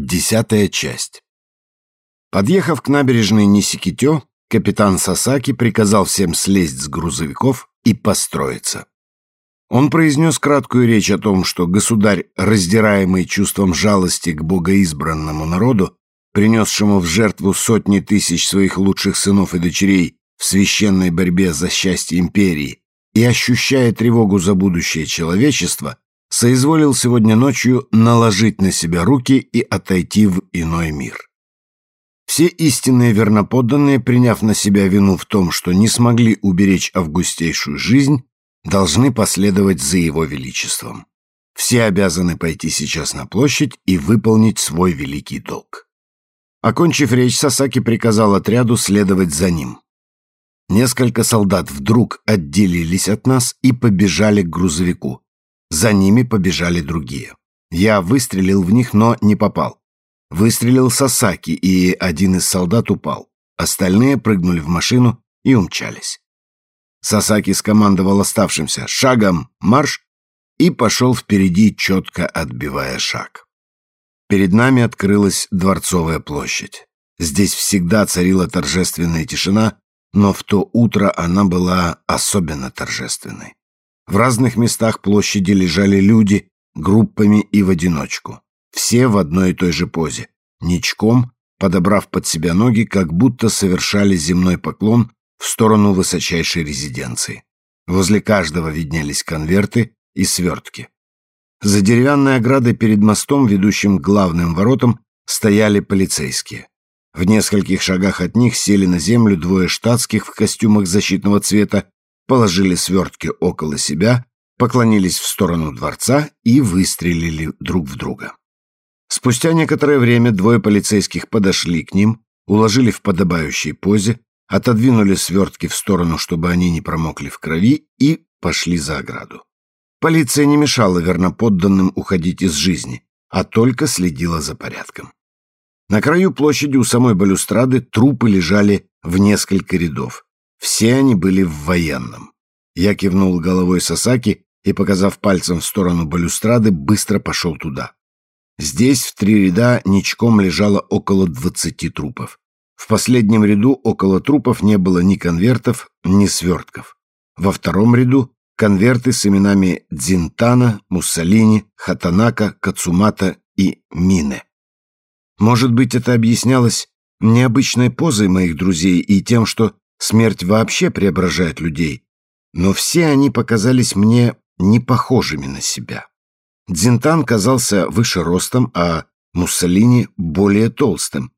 Десятая часть. Подъехав к набережной Нисикитё, капитан Сасаки приказал всем слезть с грузовиков и построиться. Он произнес краткую речь о том, что государь, раздираемый чувством жалости к богоизбранному народу, принесшему в жертву сотни тысяч своих лучших сынов и дочерей в священной борьбе за счастье империи и ощущая тревогу за будущее человечества, соизволил сегодня ночью наложить на себя руки и отойти в иной мир. Все истинные верноподданные, приняв на себя вину в том, что не смогли уберечь августейшую жизнь, должны последовать за его величеством. Все обязаны пойти сейчас на площадь и выполнить свой великий долг. Окончив речь, Сасаки приказал отряду следовать за ним. Несколько солдат вдруг отделились от нас и побежали к грузовику. За ними побежали другие. Я выстрелил в них, но не попал. Выстрелил Сасаки, и один из солдат упал. Остальные прыгнули в машину и умчались. Сасаки скомандовал оставшимся «Шагом! Марш!» и пошел впереди, четко отбивая шаг. Перед нами открылась Дворцовая площадь. Здесь всегда царила торжественная тишина, но в то утро она была особенно торжественной. В разных местах площади лежали люди, группами и в одиночку. Все в одной и той же позе, ничком, подобрав под себя ноги, как будто совершали земной поклон в сторону высочайшей резиденции. Возле каждого виднелись конверты и свертки. За деревянной оградой перед мостом, ведущим к главным воротам, стояли полицейские. В нескольких шагах от них сели на землю двое штатских в костюмах защитного цвета положили свертки около себя, поклонились в сторону дворца и выстрелили друг в друга. Спустя некоторое время двое полицейских подошли к ним, уложили в подобающей позе, отодвинули свертки в сторону, чтобы они не промокли в крови, и пошли за ограду. Полиция не мешала верноподданным уходить из жизни, а только следила за порядком. На краю площади у самой балюстрады трупы лежали в несколько рядов. Все они были в военном. Я кивнул головой Сасаки и, показав пальцем в сторону балюстрады, быстро пошел туда. Здесь в три ряда ничком лежало около двадцати трупов. В последнем ряду около трупов не было ни конвертов, ни свертков. Во втором ряду конверты с именами Дзинтана, Муссолини, Хатанака, Кацумата и Мине. Может быть, это объяснялось необычной позой моих друзей и тем, что Смерть вообще преображает людей, но все они показались мне не похожими на себя. Дзинтан казался выше ростом, а Муссолини более толстым.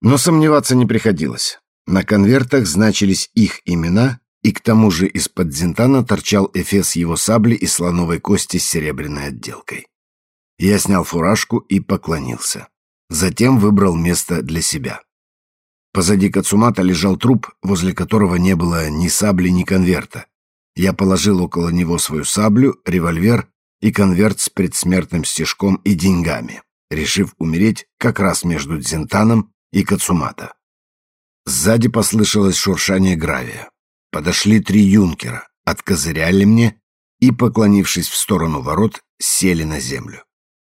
Но сомневаться не приходилось. На конвертах значились их имена, и к тому же из-под Дзинтана торчал эфес его сабли и слоновой кости с серебряной отделкой. Я снял фуражку и поклонился. Затем выбрал место для себя. Позади Кацумата лежал труп, возле которого не было ни сабли, ни конверта. Я положил около него свою саблю, револьвер и конверт с предсмертным стежком и деньгами, решив умереть как раз между Дзентаном и Кацумата. Сзади послышалось шуршание гравия. Подошли три юнкера, откозыряли мне и, поклонившись в сторону ворот, сели на землю.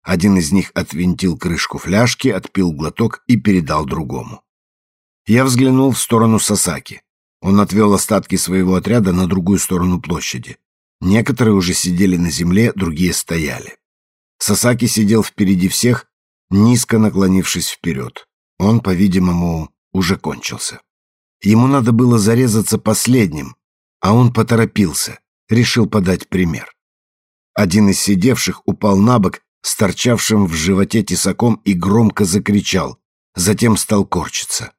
Один из них отвинтил крышку фляжки, отпил глоток и передал другому. Я взглянул в сторону Сасаки. Он отвел остатки своего отряда на другую сторону площади. Некоторые уже сидели на земле, другие стояли. Сасаки сидел впереди всех, низко наклонившись вперед. Он, по-видимому, уже кончился. Ему надо было зарезаться последним, а он поторопился, решил подать пример. Один из сидевших упал на бок с торчавшим в животе тесаком и громко закричал, затем стал корчиться.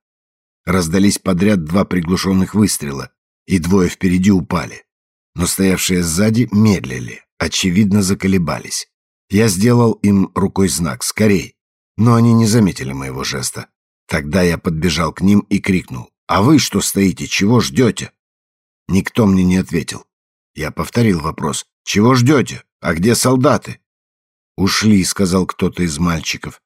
Раздались подряд два приглушенных выстрела, и двое впереди упали. Но стоявшие сзади медлили, очевидно заколебались. Я сделал им рукой знак «Скорей!», но они не заметили моего жеста. Тогда я подбежал к ним и крикнул «А вы что стоите? Чего ждете?» Никто мне не ответил. Я повторил вопрос «Чего ждете? А где солдаты?» «Ушли», — сказал кто-то из мальчиков.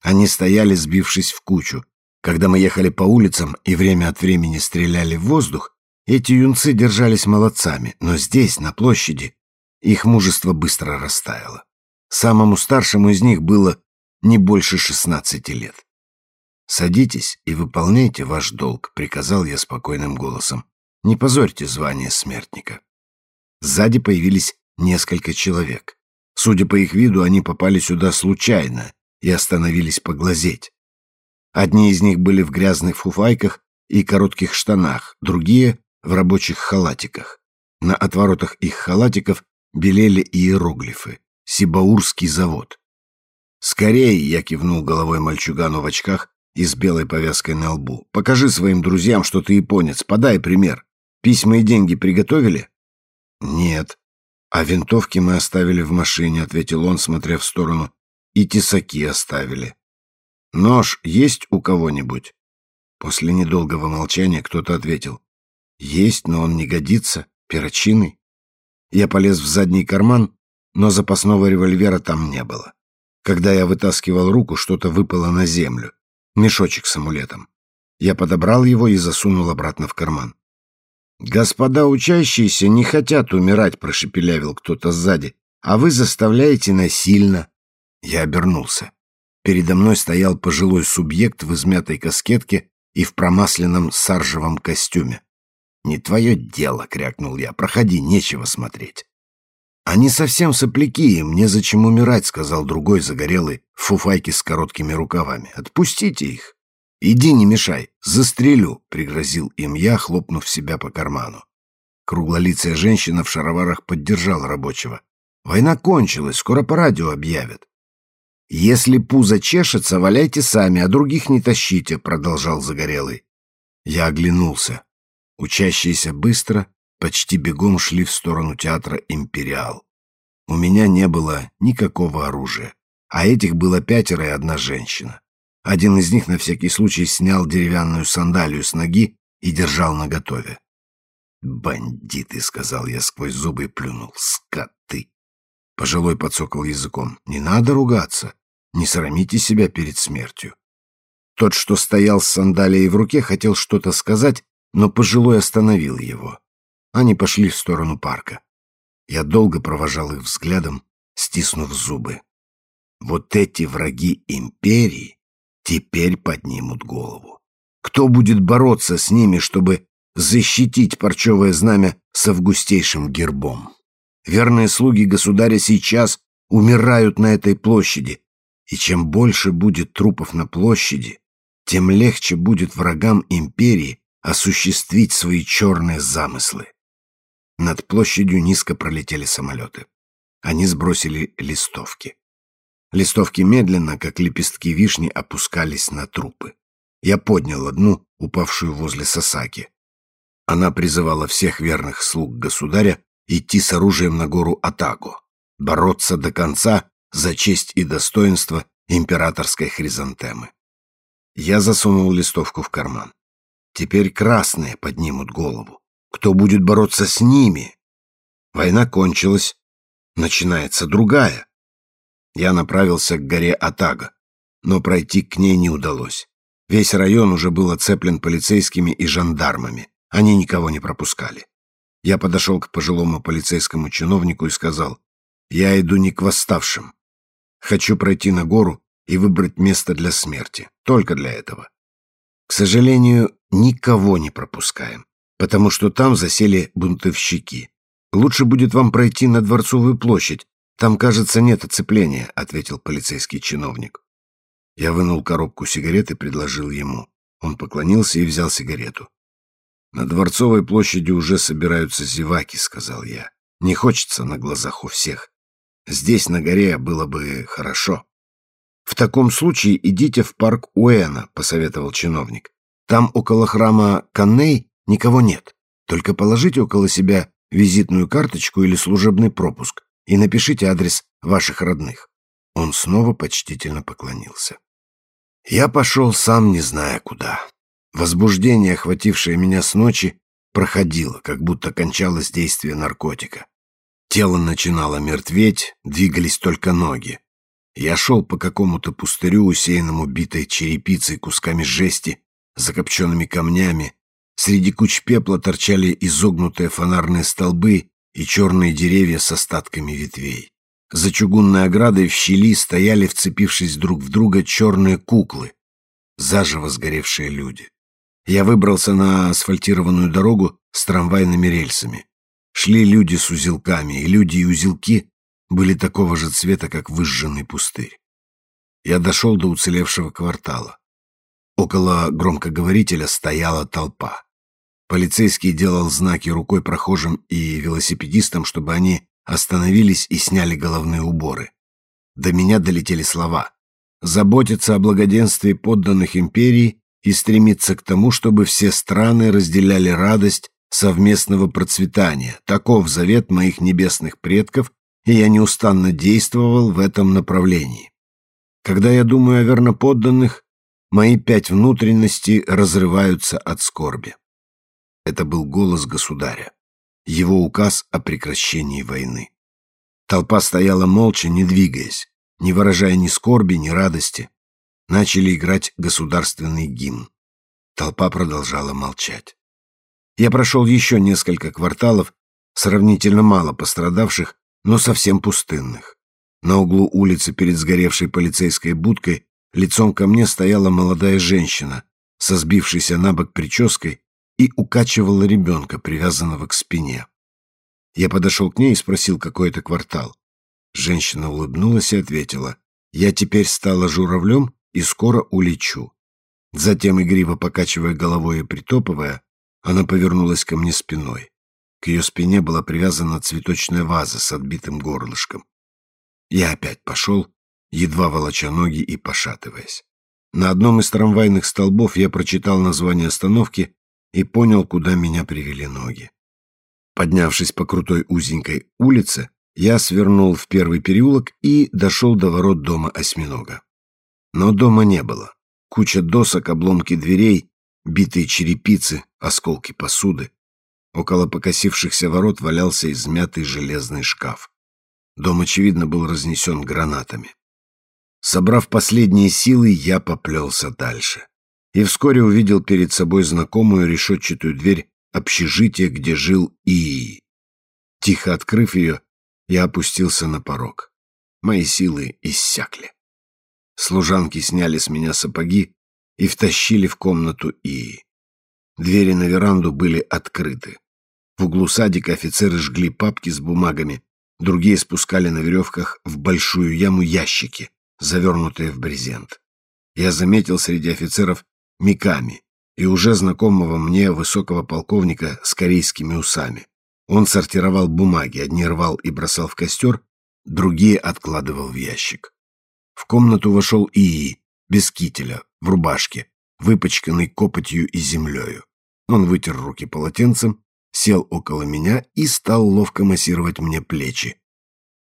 Они стояли, сбившись в кучу. Когда мы ехали по улицам и время от времени стреляли в воздух, эти юнцы держались молодцами, но здесь, на площади, их мужество быстро растаяло. Самому старшему из них было не больше шестнадцати лет. «Садитесь и выполняйте ваш долг», — приказал я спокойным голосом. «Не позорьте звание смертника». Сзади появились несколько человек. Судя по их виду, они попали сюда случайно и остановились поглазеть. Одни из них были в грязных фуфайках и коротких штанах, другие — в рабочих халатиках. На отворотах их халатиков белели иероглифы «Сибаурский завод». «Скорее!» — я кивнул головой мальчугану в очках и с белой повязкой на лбу. «Покажи своим друзьям, что ты японец, подай пример. Письма и деньги приготовили?» «Нет». «А винтовки мы оставили в машине», — ответил он, смотря в сторону. «И тесаки оставили». «Нож есть у кого-нибудь?» После недолгого молчания кто-то ответил. «Есть, но он не годится. Перочинный». Я полез в задний карман, но запасного револьвера там не было. Когда я вытаскивал руку, что-то выпало на землю. Мешочек с амулетом. Я подобрал его и засунул обратно в карман. «Господа учащиеся не хотят умирать», — прошепелявил кто-то сзади. «А вы заставляете насильно». Я обернулся. Передо мной стоял пожилой субъект в измятой каскетке и в промасленном саржевом костюме. «Не твое дело», — крякнул я. «Проходи, нечего смотреть». «Они совсем сопляки, им незачем умирать», — сказал другой загорелый в фуфайке с короткими рукавами. «Отпустите их». «Иди, не мешай, застрелю», — пригрозил им я, хлопнув себя по карману. Круглолицая женщина в шароварах поддержала рабочего. «Война кончилась, скоро по радио объявят». «Если пузо чешется, валяйте сами, а других не тащите», — продолжал Загорелый. Я оглянулся. Учащиеся быстро, почти бегом шли в сторону театра «Империал». У меня не было никакого оружия, а этих было пятеро и одна женщина. Один из них на всякий случай снял деревянную сандалию с ноги и держал наготове. «Бандиты!» — сказал я сквозь зубы и плюнул. «Скоты!» Пожилой подсокал языком. «Не надо ругаться. Не срамите себя перед смертью». Тот, что стоял с сандалией в руке, хотел что-то сказать, но пожилой остановил его. Они пошли в сторону парка. Я долго провожал их взглядом, стиснув зубы. Вот эти враги империи теперь поднимут голову. Кто будет бороться с ними, чтобы защитить парчевое знамя с августейшим гербом? Верные слуги государя сейчас умирают на этой площади, и чем больше будет трупов на площади, тем легче будет врагам империи осуществить свои черные замыслы. Над площадью низко пролетели самолеты. Они сбросили листовки. Листовки медленно, как лепестки вишни, опускались на трупы. Я поднял одну, упавшую возле Сасаки. Она призывала всех верных слуг государя идти с оружием на гору Атаго, бороться до конца за честь и достоинство императорской хризантемы. Я засунул листовку в карман. Теперь красные поднимут голову. Кто будет бороться с ними? Война кончилась. Начинается другая. Я направился к горе Атага, но пройти к ней не удалось. Весь район уже был оцеплен полицейскими и жандармами. Они никого не пропускали. Я подошел к пожилому полицейскому чиновнику и сказал, «Я иду не к восставшим. Хочу пройти на гору и выбрать место для смерти. Только для этого. К сожалению, никого не пропускаем, потому что там засели бунтовщики. Лучше будет вам пройти на Дворцовую площадь, «Там, кажется, нет оцепления», — ответил полицейский чиновник. Я вынул коробку сигарет и предложил ему. Он поклонился и взял сигарету. «На Дворцовой площади уже собираются зеваки», — сказал я. «Не хочется на глазах у всех. Здесь, на горе, было бы хорошо». «В таком случае идите в парк Уэна», — посоветовал чиновник. «Там около храма Канней никого нет. Только положите около себя визитную карточку или служебный пропуск и напишите адрес ваших родных». Он снова почтительно поклонился. Я пошел сам, не зная куда. Возбуждение, охватившее меня с ночи, проходило, как будто кончалось действие наркотика. Тело начинало мертветь, двигались только ноги. Я шел по какому-то пустырю, усеянному битой черепицей, кусками жести, закопченными камнями. Среди куч пепла торчали изогнутые фонарные столбы и черные деревья с остатками ветвей. За чугунной оградой в щели стояли, вцепившись друг в друга, черные куклы, заживо сгоревшие люди. Я выбрался на асфальтированную дорогу с трамвайными рельсами. Шли люди с узелками, и люди и узелки были такого же цвета, как выжженный пустырь. Я дошел до уцелевшего квартала. Около громкоговорителя стояла толпа. Полицейский делал знаки рукой прохожим и велосипедистам, чтобы они остановились и сняли головные уборы. До меня долетели слова. Заботиться о благоденствии подданных империи и стремиться к тому, чтобы все страны разделяли радость совместного процветания. Таков завет моих небесных предков, и я неустанно действовал в этом направлении. Когда я думаю о верноподданных, мои пять внутренностей разрываются от скорби. Это был голос государя, его указ о прекращении войны. Толпа стояла молча, не двигаясь, не выражая ни скорби, ни радости. Начали играть государственный гимн. Толпа продолжала молчать. Я прошел еще несколько кварталов, сравнительно мало пострадавших, но совсем пустынных. На углу улицы перед сгоревшей полицейской будкой лицом ко мне стояла молодая женщина со сбившейся на бок прической и укачивала ребенка, привязанного к спине. Я подошел к ней и спросил, какой это квартал. Женщина улыбнулась и ответила, «Я теперь стала журавлем и скоро улечу». Затем, игриво покачивая головой и притопывая, она повернулась ко мне спиной. К ее спине была привязана цветочная ваза с отбитым горлышком. Я опять пошел, едва волоча ноги и пошатываясь. На одном из трамвайных столбов я прочитал название остановки и понял, куда меня привели ноги. Поднявшись по крутой узенькой улице, я свернул в первый переулок и дошел до ворот дома осьминога. Но дома не было. Куча досок, обломки дверей, битые черепицы, осколки посуды. Около покосившихся ворот валялся измятый железный шкаф. Дом, очевидно, был разнесен гранатами. Собрав последние силы, я поплелся дальше. И вскоре увидел перед собой знакомую решетчатую дверь общежития, где жил Ии. Тихо открыв ее, я опустился на порог. Мои силы иссякли. Служанки сняли с меня сапоги и втащили в комнату Ии. Двери на веранду были открыты. В углу садика офицеры жгли папки с бумагами, Другие спускали на веревках в большую яму ящики, завернутые в брезент. Я заметил среди офицеров Миками и уже знакомого мне высокого полковника с корейскими усами. Он сортировал бумаги, одни рвал и бросал в костер, другие откладывал в ящик. В комнату вошел Ии, без кителя, в рубашке, выпачканный копотью и землею. Он вытер руки полотенцем сел около меня и стал ловко массировать мне плечи.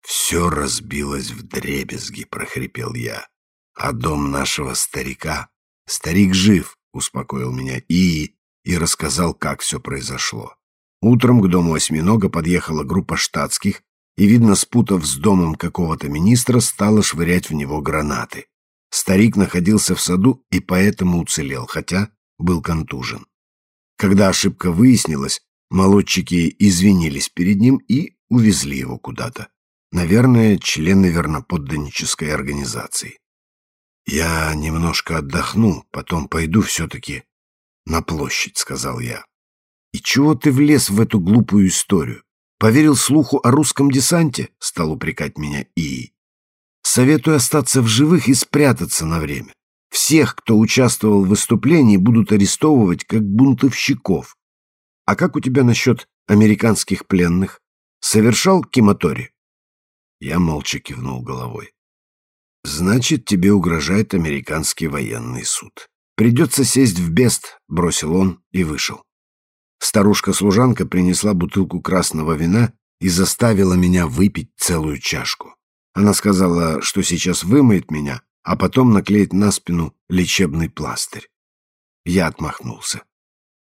«Все разбилось в дребезги», — прохрипел я. «А дом нашего старика...» «Старик жив», — успокоил меня и и рассказал, как все произошло. Утром к дому осьминога подъехала группа штатских и, видно, спутав с домом какого-то министра, стала швырять в него гранаты. Старик находился в саду и поэтому уцелел, хотя был контужен. Когда ошибка выяснилась, Молодчики извинились перед ним и увезли его куда-то. Наверное, члены верноподданнической организации. «Я немножко отдохну, потом пойду все-таки на площадь», — сказал я. «И чего ты влез в эту глупую историю? Поверил слуху о русском десанте?» — стал упрекать меня Ии. «Советую остаться в живых и спрятаться на время. Всех, кто участвовал в выступлении, будут арестовывать как бунтовщиков. А как у тебя насчет американских пленных? Совершал Киматори?» Я молча кивнул головой. «Значит, тебе угрожает американский военный суд. Придется сесть в бест», — бросил он и вышел. Старушка-служанка принесла бутылку красного вина и заставила меня выпить целую чашку. Она сказала, что сейчас вымоет меня, а потом наклеит на спину лечебный пластырь. Я отмахнулся.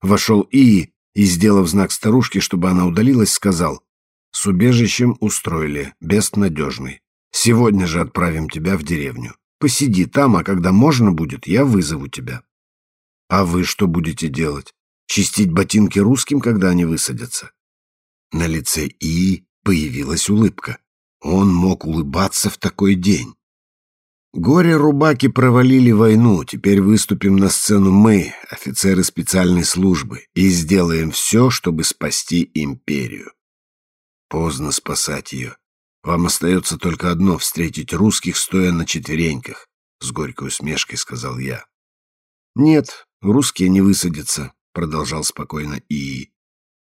Вошел Ии и, сделав знак старушке, чтобы она удалилась, сказал, «С убежищем устроили, бест надежный. Сегодня же отправим тебя в деревню. Посиди там, а когда можно будет, я вызову тебя». «А вы что будете делать? Чистить ботинки русским, когда они высадятся?» На лице И появилась улыбка. он мог улыбаться в такой день? Горе-рубаки провалили войну, теперь выступим на сцену мы, офицеры специальной службы, и сделаем все, чтобы спасти империю. Поздно спасать ее. Вам остается только одно — встретить русских, стоя на четвереньках, — с горькой усмешкой сказал я. Нет, русские не высадятся, — продолжал спокойно И.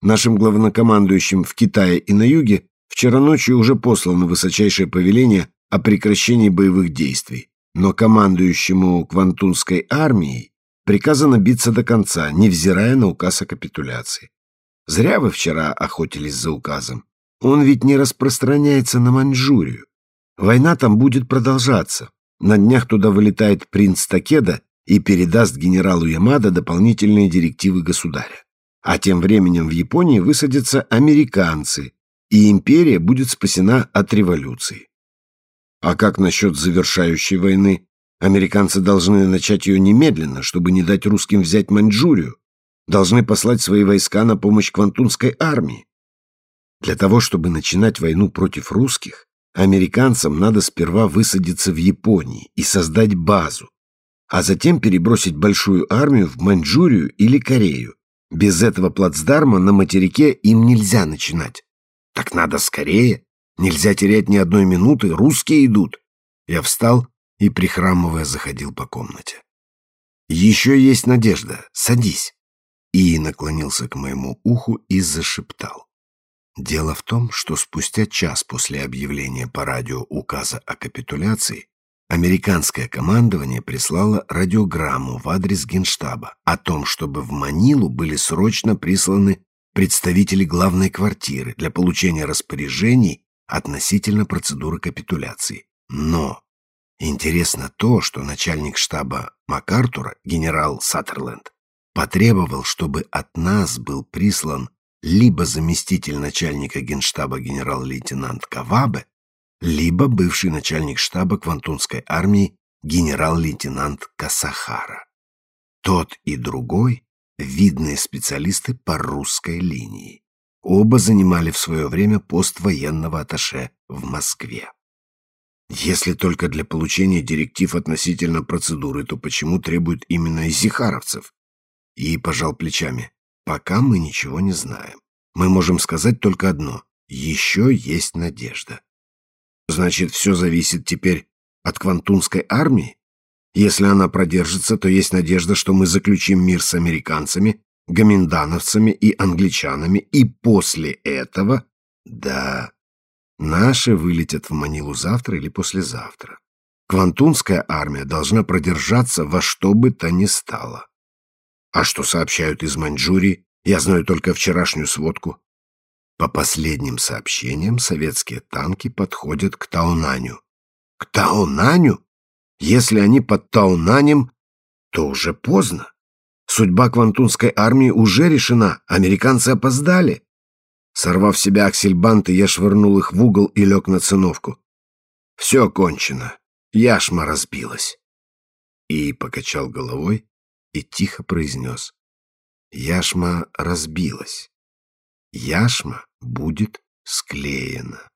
Нашим главнокомандующим в Китае и на юге вчера ночью уже послано высочайшее повеление о прекращении боевых действий, но командующему Квантунской армией приказано биться до конца, невзирая на указ о капитуляции. Зря вы вчера охотились за указом. Он ведь не распространяется на Маньчжурию. Война там будет продолжаться. На днях туда вылетает принц Такеда и передаст генералу Ямада дополнительные директивы государя. А тем временем в Японии высадятся американцы, и империя будет спасена от революции. А как насчет завершающей войны? Американцы должны начать ее немедленно, чтобы не дать русским взять Маньчжурию. Должны послать свои войска на помощь Квантунской армии. Для того, чтобы начинать войну против русских, американцам надо сперва высадиться в Японии и создать базу, а затем перебросить большую армию в Маньчжурию или Корею. Без этого плацдарма на материке им нельзя начинать. Так надо скорее. Нельзя терять ни одной минуты, русские идут. Я встал и, прихрамывая, заходил по комнате. Еще есть надежда, садись. И наклонился к моему уху и зашептал. Дело в том, что спустя час после объявления по радио указа о капитуляции американское командование прислало радиограмму в адрес Генштаба о том, чтобы в Манилу были срочно присланы представители главной квартиры для получения распоряжений относительно процедуры капитуляции. Но интересно то, что начальник штаба МакАртура, генерал Саттерленд, потребовал, чтобы от нас был прислан либо заместитель начальника генштаба генерал-лейтенант Кавабе, либо бывший начальник штаба Квантунской армии генерал-лейтенант Касахара. Тот и другой – видные специалисты по русской линии. Оба занимали в свое время пост военного атташе в Москве. Если только для получения директив относительно процедуры, то почему требуют именно изихаровцев? И пожал плечами. Пока мы ничего не знаем. Мы можем сказать только одно. Еще есть надежда. Значит, все зависит теперь от Квантунской армии? Если она продержится, то есть надежда, что мы заключим мир с американцами гоминдановцами и англичанами, и после этого, да, наши вылетят в Манилу завтра или послезавтра. Квантунская армия должна продержаться во что бы то ни стало. А что сообщают из Маньчжурии, я знаю только вчерашнюю сводку. По последним сообщениям, советские танки подходят к Таунаню. К Таунаню? Если они под Таунанем, то уже поздно. Судьба Квантунской армии уже решена, американцы опоздали. Сорвав себя аксельбанты, я швырнул их в угол и лег на циновку. Все кончено. Яшма разбилась. И покачал головой и тихо произнес. Яшма разбилась. Яшма будет склеена.